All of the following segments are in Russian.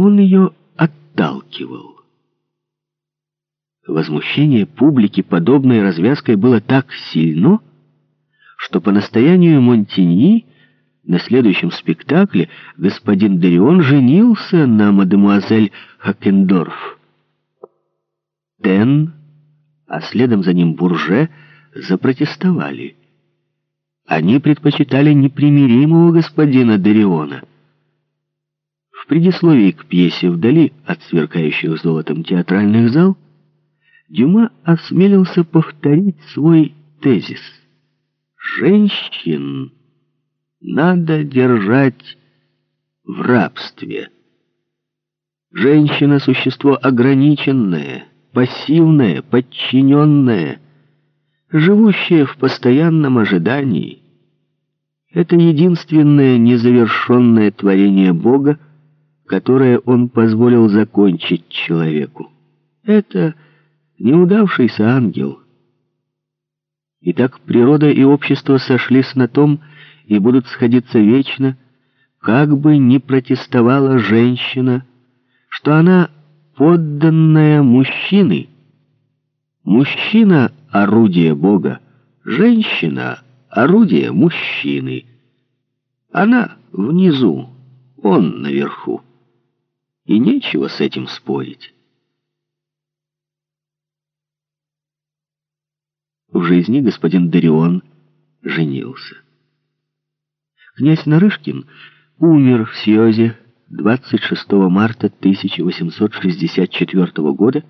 он ее отталкивал. Возмущение публики подобной развязкой было так сильно, что по настоянию Монтиньи на следующем спектакле господин Дерион женился на мадемуазель Хакендорф. Тен, а следом за ним Бурже, запротестовали. Они предпочитали непримиримого господина Дериона. Предисловии к пьесе «Вдали от сверкающих золотом театральных зал» Дюма осмелился повторить свой тезис. «Женщин надо держать в рабстве. Женщина — существо ограниченное, пассивное, подчиненное, живущее в постоянном ожидании. Это единственное незавершенное творение Бога, которое Он позволил закончить человеку. Это неудавшийся ангел. Итак, природа и общество сошлись на том, и будут сходиться вечно, как бы ни протестовала женщина, что она подданная мужчины. Мужчина — орудие Бога, женщина — орудие мужчины. Она внизу, он наверху. И нечего с этим спорить. В жизни господин Дарион женился. Князь Нарышкин умер в Сиозе 26 марта 1864 года,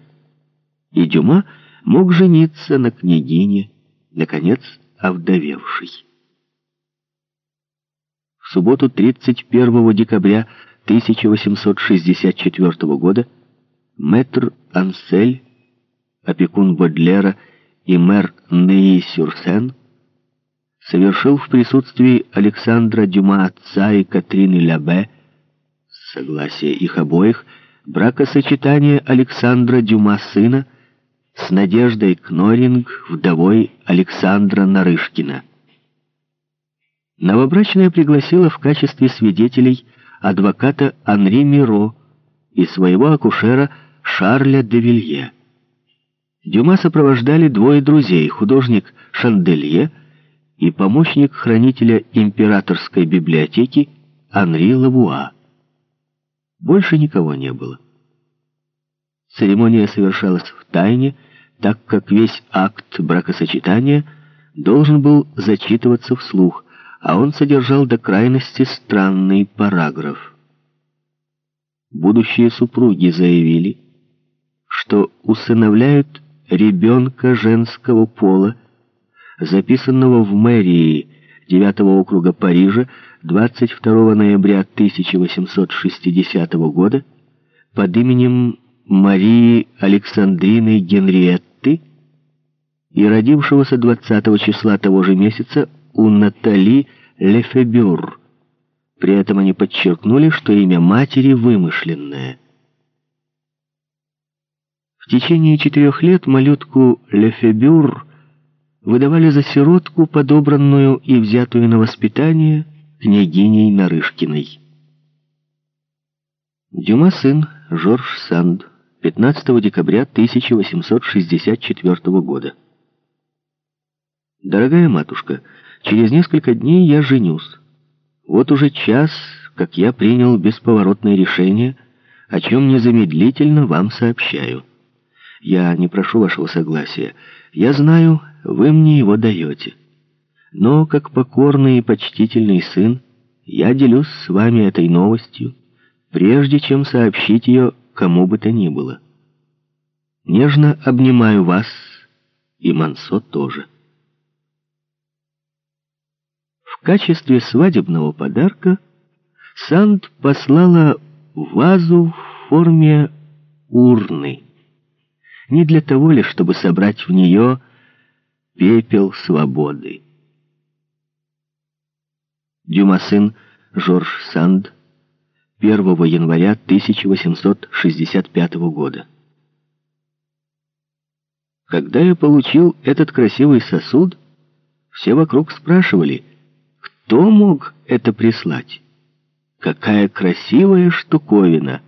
и Дюма мог жениться на княгине, наконец овдовевшей. В субботу 31 декабря 1864 года мэтр Ансель, опекун Бодлера и мэр Неи-Сюрсен совершил в присутствии Александра Дюма отца и Катрины Лябе, согласие их обоих, бракосочетание Александра Дюма сына с Надеждой Кноринг, вдовой Александра Нарышкина. Новобрачная пригласила в качестве свидетелей адвоката Анри Миро и своего акушера Шарля де Вилье. Дюма сопровождали двое друзей, художник Шанделье и помощник хранителя императорской библиотеки Анри Лавуа. Больше никого не было. Церемония совершалась в тайне, так как весь акт бракосочетания должен был зачитываться вслух, а он содержал до крайности странный параграф. Будущие супруги заявили, что усыновляют ребенка женского пола, записанного в мэрии 9 округа Парижа 22 ноября 1860 года под именем Марии Александрины Генриетты и родившегося 20 числа того же месяца у Натали Лефебюр. При этом они подчеркнули, что имя матери вымышленное. В течение четырех лет малютку Лефебюр выдавали за сиротку, подобранную и взятую на воспитание княгиней Нарышкиной. Дюма сын Жорж Санд, 15 декабря 1864 года. Дорогая матушка, через несколько дней я женюсь. Вот уже час, как я принял бесповоротное решение, о чем незамедлительно вам сообщаю. Я не прошу вашего согласия. Я знаю, вы мне его даете. Но, как покорный и почтительный сын, я делюсь с вами этой новостью, прежде чем сообщить ее кому бы то ни было. Нежно обнимаю вас и Мансо тоже. В качестве свадебного подарка Санд послала вазу в форме урны. Не для того ли, чтобы собрать в нее пепел свободы. Дюма сын Жорж Санд 1 января 1865 года. Когда я получил этот красивый сосуд, все вокруг спрашивали, кто мог это прислать? Какая красивая штуковина!